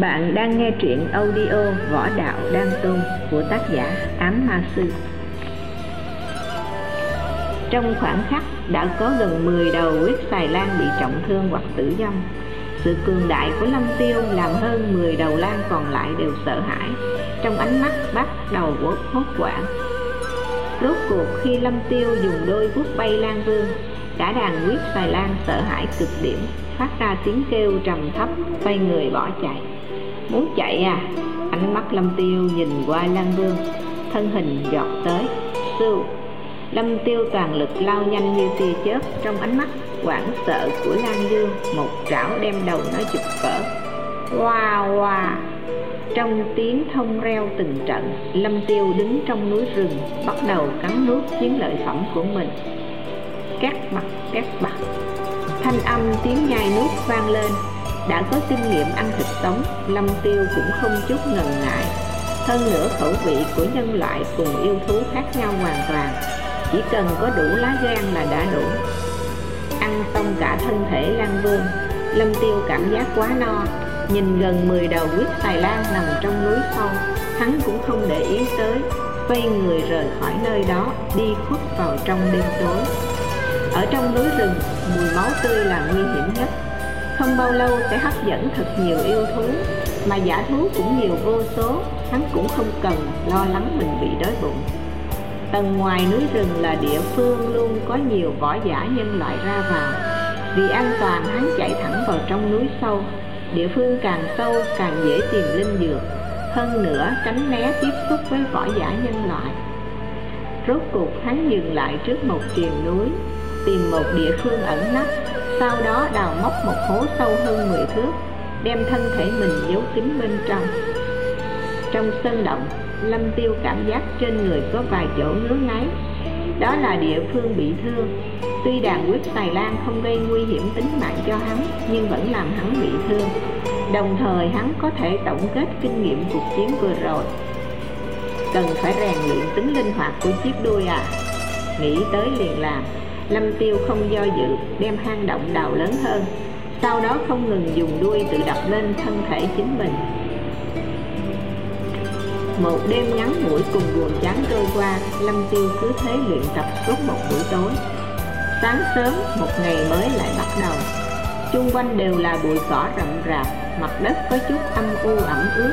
Bạn đang nghe truyện audio Võ Đạo Đan Tôn của tác giả Ám Ma Sư. Trong khoảng khắc đã có gần 10 đầu huyết xài lan bị trọng thương hoặc tử vong, Sự cường đại của Lâm Tiêu làm hơn 10 đầu lan còn lại đều sợ hãi, Trong ánh mắt bắt đầu vốt hốt quảng Rốt cuộc khi Lâm Tiêu dùng đôi vuốt bay lan vương, Cả đàn huyết xài lan sợ hãi cực điểm, Phát ra tiếng kêu trầm thấp quay người bỏ chạy muốn chạy à? Ánh mắt lâm tiêu nhìn qua lan vương, thân hình giọt tới. Sưu lâm tiêu toàn lực lao nhanh như tia chớp, trong ánh mắt hoảng sợ của lan dương một trảo đem đầu nó chụp cỡ wow wow trong tiếng thông reo từng trận, lâm tiêu đứng trong núi rừng, bắt đầu cắn nuốt chiến lợi phẩm của mình. Các mặt các mặt. Thanh âm tiếng nhai nuốt vang lên đã có kinh nghiệm ăn thịt sống, lâm tiêu cũng không chút ngần ngại. Hơn nữa, khẩu vị của nhân loại cùng yêu thú khác nhau hoàn toàn. Chỉ cần có đủ lá gan là đã đủ. Ăn xong cả thân thể lan vương lâm tiêu cảm giác quá no. Nhìn gần 10 đầu quyết xài lan nằm trong núi sâu, hắn cũng không để ý tới. Quay người rời khỏi nơi đó, đi khuất vào trong đêm tối. Ở trong núi rừng, mùi máu tươi là nguy hiểm nhất không bao lâu sẽ hấp dẫn thật nhiều yêu thú. Mà giả thú cũng nhiều vô số, hắn cũng không cần lo lắng mình bị đói bụng. Tầng ngoài núi rừng là địa phương luôn có nhiều võ giả nhân loại ra vào. Vì an toàn, hắn chạy thẳng vào trong núi sâu. Địa phương càng sâu, càng dễ tìm linh dược. Hơn nữa, tránh né tiếp xúc với võ giả nhân loại. Rốt cuộc, hắn dừng lại trước một triền núi, tìm một địa phương ẩn nấp sau đó đào móc một hố sâu hơn 10 thước, đem thân thể mình giấu kín bên trong. Trong sân động, lâm tiêu cảm giác trên người có vài chỗ ngứa ngáy. Đó là địa phương bị thương. Tuy đàn quyết xài lan không gây nguy hiểm tính mạng cho hắn, nhưng vẫn làm hắn bị thương. Đồng thời, hắn có thể tổng kết kinh nghiệm cuộc chiến vừa rồi. Cần phải rèn luyện tính linh hoạt của chiếc đuôi à. Nghĩ tới liền làm. Lâm Tiêu không do dự, đem hang động đào lớn hơn. Sau đó không ngừng dùng đuôi tự đập lên thân thể chính mình. Một đêm ngắn ngủi cùng buồn chán trôi qua, Lâm Tiêu cứ thế luyện tập suốt một buổi tối. Sáng sớm, một ngày mới lại bắt đầu. Chung quanh đều là bụi cỏ rậm rạp, Mặt đất có chút âm u ẩm ướt.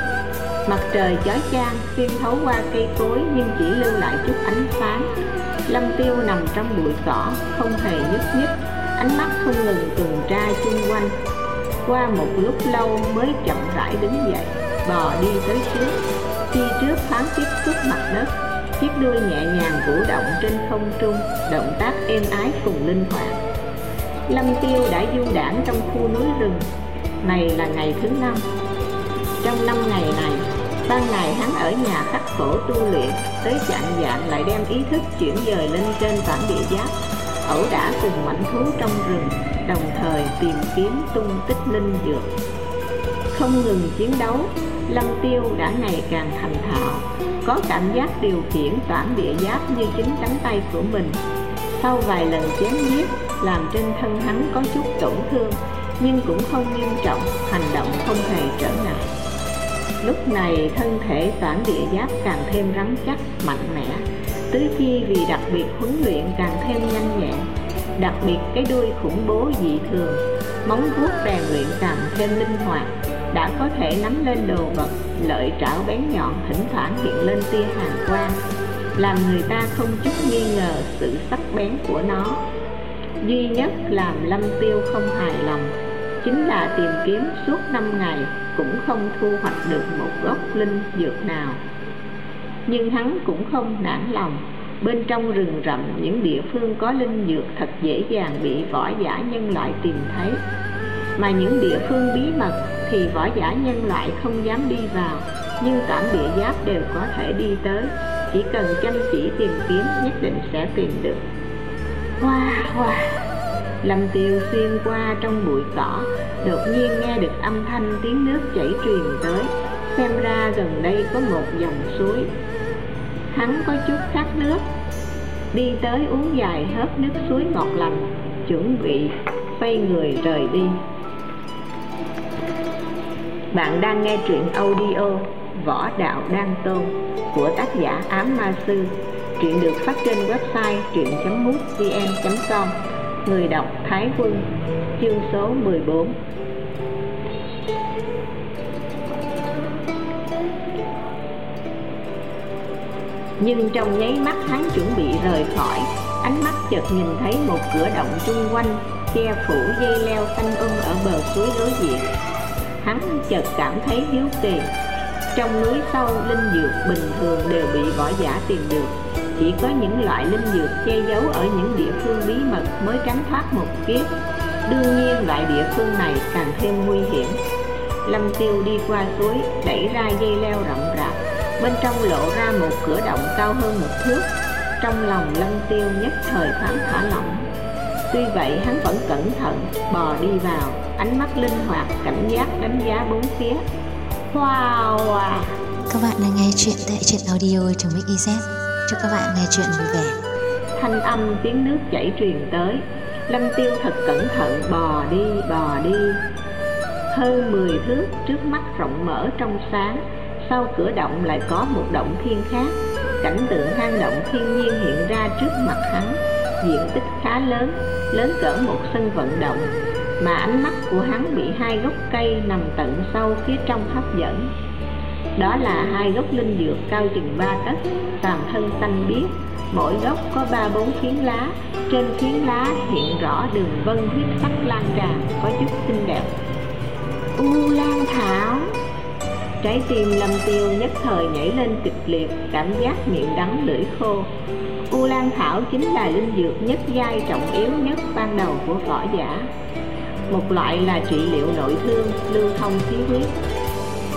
Mặt trời chói chang, xuyên thấu qua cây cối nhưng chỉ lưu lại chút ánh sáng. Lâm Tiêu nằm trong bụi cỏ, không hề nhúc nhích, ánh mắt không ngừng tuần tra chung quanh. Qua một lúc lâu mới chậm rãi đứng dậy, bò đi tới trước. Khi trước thoáng tiếp xúc mặt đất, chiếc đuôi nhẹ nhàng vũ động trên không trung, động tác êm ái cùng linh hoạt. Lâm Tiêu đã du đảng trong khu núi rừng, này là ngày thứ năm. Trong năm ngày này, ban ngày hắn ở nhà khắc khổ tu luyện, tới chạng dạng lại đem ý thức chuyển dời lên trên bản địa giáp. Ẩu đả cùng mảnh thú trong rừng, đồng thời tìm kiếm tung tích linh dược. Không ngừng chiến đấu, lâm tiêu đã ngày càng thành thạo, có cảm giác điều khiển toản địa giáp như chính cánh tay của mình. Sau vài lần chém giết, làm trên thân hắn có chút tổn thương, nhưng cũng không nghiêm trọng, hành động không hề trở ngại. Lúc này thân thể toản địa giáp càng thêm rắn chắc, mạnh mẽ. Tứ chi vì đặc biệt huấn luyện càng thêm nhanh nhẹn Đặc biệt cái đuôi khủng bố dị thường. Móng vuốt rèn luyện càng thêm linh hoạt. Đã có thể nắm lên đồ vật Lợi trảo bén nhọn thỉnh thoảng hiện lên tia hàn quang. Làm người ta không chút nghi ngờ sự sắc bén của nó. Duy nhất làm lâm tiêu không hài lòng Chính là tìm kiếm suốt 5 ngày cũng không thu hoạch được một gốc linh dược nào. Nhưng hắn cũng không nản lòng. Bên trong rừng rậm những địa phương có linh dược thật dễ dàng bị võ giả nhân loại tìm thấy. Mà những địa phương bí mật thì võ giả nhân loại không dám đi vào nhưng cảm địa giáp đều có thể đi tới. Chỉ cần chăm chỉ tìm kiếm nhất định sẽ tìm được. Hoa wow, hoa wow. Lâm Tiêu xuyên qua trong bụi cỏ, Đột nhiên nghe được âm thanh tiếng nước chảy truyền tới. Xem ra gần đây có một dòng suối. Hắn có chút khát nước. Đi tới uống dài hớp nước suối ngọt lành, Chuẩn bị xoay người rời đi. Bạn đang nghe truyện audio Võ Đạo Đan Tôn của tác giả Ám Ma Sư. Truyện được phát trên website truyện.mútvn.com Người đọc Thái Quân, Chương số 14 Nhưng trong nháy mắt hắn chuẩn bị rời khỏi, Ánh mắt chợt nhìn thấy một cửa động chung quanh, Che phủ dây leo xanh um ở bờ suối đối diện. Hắn chợt cảm thấy hiếu kỳ. Trong núi sâu, linh dược bình thường đều bị võ giả tìm được chỉ có những loại linh dược che giấu ở những địa phương bí mật mới tránh thoát một kiếp. Đương nhiên, loại địa phương này càng thêm nguy hiểm. Lâm tiêu đi qua suối, đẩy ra dây leo rậm rạp. Bên trong lộ ra một cửa động cao hơn một thước. Trong lòng lâm tiêu nhất thời thoáng thả lỏng. Tuy vậy, hắn vẫn cẩn thận, bò đi vào. Ánh mắt linh hoạt, cảnh giác đánh giá bốn phía. Wow à! các bạn đang nghe chuyện tại truyện audio trong Mix chúc các bạn nghe chuyện vui vẻ. Thanh âm tiếng nước chảy truyền tới. Lâm tiêu thật cẩn thận, bò đi bò đi. Hơn 10 thước trước mắt rộng mở trong sáng, sau cửa động lại có một động thiên khác. Cảnh tượng hang động thiên nhiên hiện ra trước mặt hắn. Diện tích khá lớn lớn cỡ một sân vận động, mà ánh mắt của hắn bị hai gốc cây nằm tận sâu phía trong hấp dẫn đó là hai gốc linh dược cao chừng ba tấc, toàn thân xanh biếc. Mỗi gốc có ba bốn phiến lá. Trên phiến lá hiện rõ đường vân huyết sắc lan tràn có chút xinh đẹp. U lan thảo. Trái tim lâm tiêu nhất thời nhảy lên kịch liệt, cảm giác miệng đắng lưỡi khô. U lan thảo chính là linh dược nhất giai trọng yếu nhất ban đầu của võ giả. Một loại là trị liệu nội thương, lưu thông khí huyết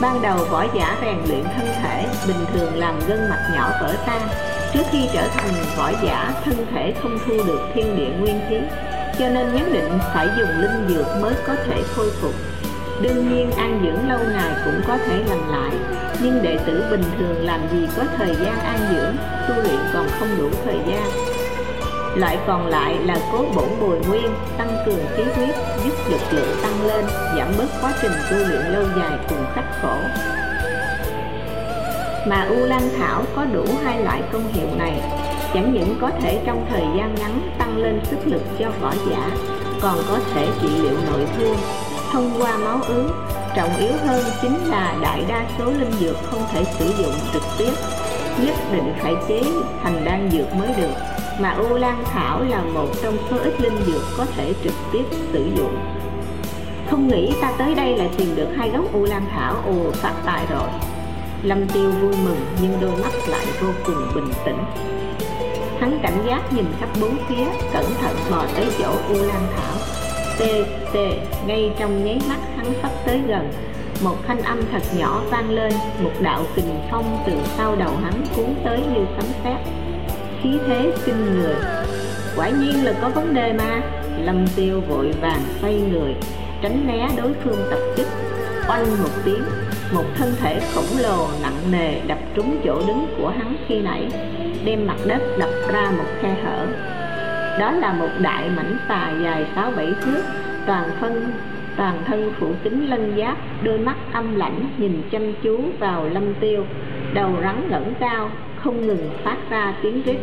ban đầu võ giả rèn luyện thân thể, bình thường làm gân mạch nhỏ vỡ tan trước khi trở thành võ giả, thân thể không thu được thiên địa nguyên khí, cho nên nhất định phải dùng linh dược mới có thể khôi phục. Đương nhiên, an dưỡng lâu ngày cũng có thể lành lại, nhưng đệ tử bình thường làm gì có thời gian an dưỡng, tu luyện còn không đủ thời gian. Loại còn lại là cố bổn bồi nguyên, tăng cường khí huyết, giúp lực lượng tăng lên, giảm bớt quá trình tu luyện lâu dài của khắc khổ mà u lan thảo có đủ hai loại công hiệu này, chẳng những có thể trong thời gian ngắn tăng lên sức lực cho võ giả, còn có thể trị liệu nội thương, thông qua máu ứ. Trọng yếu hơn chính là đại đa số linh dược không thể sử dụng trực tiếp, nhất định phải chế thành đan dược mới được. Mà u lan thảo là một trong số ít linh dược có thể trực tiếp sử dụng không nghĩ ta tới đây lại tìm được hai gốc u lan thảo ồ phát tài rồi. Lâm tiêu vui mừng, nhưng đôi mắt lại vô cùng bình tĩnh. Hắn cảnh giác nhìn khắp bốn phía, cẩn thận bò tới chỗ u lan thảo. Tê tê, ngay trong nháy mắt hắn sắp tới gần. Một thanh âm thật nhỏ vang lên, một đạo kình phong từ sau đầu hắn cuốn tới như sấm sét. Khí thế kinh người. Quả nhiên là có vấn đề mà. Lâm tiêu vội vàng xoay người tránh né đối phương tập kích. Oanh một tiếng, một thân thể khổng lồ nặng nề đập trúng chỗ đứng của hắn khi nãy, đem mặt đất đập ra một khe hở. Đó là một đại mảnh tà dài sáu bảy thước, toàn thân toàn thân phủ kính lân giáp, đôi mắt âm lãnh nhìn chăm chú vào lâm tiêu, đầu rắn ngẩng cao, không ngừng phát ra tiếng rít.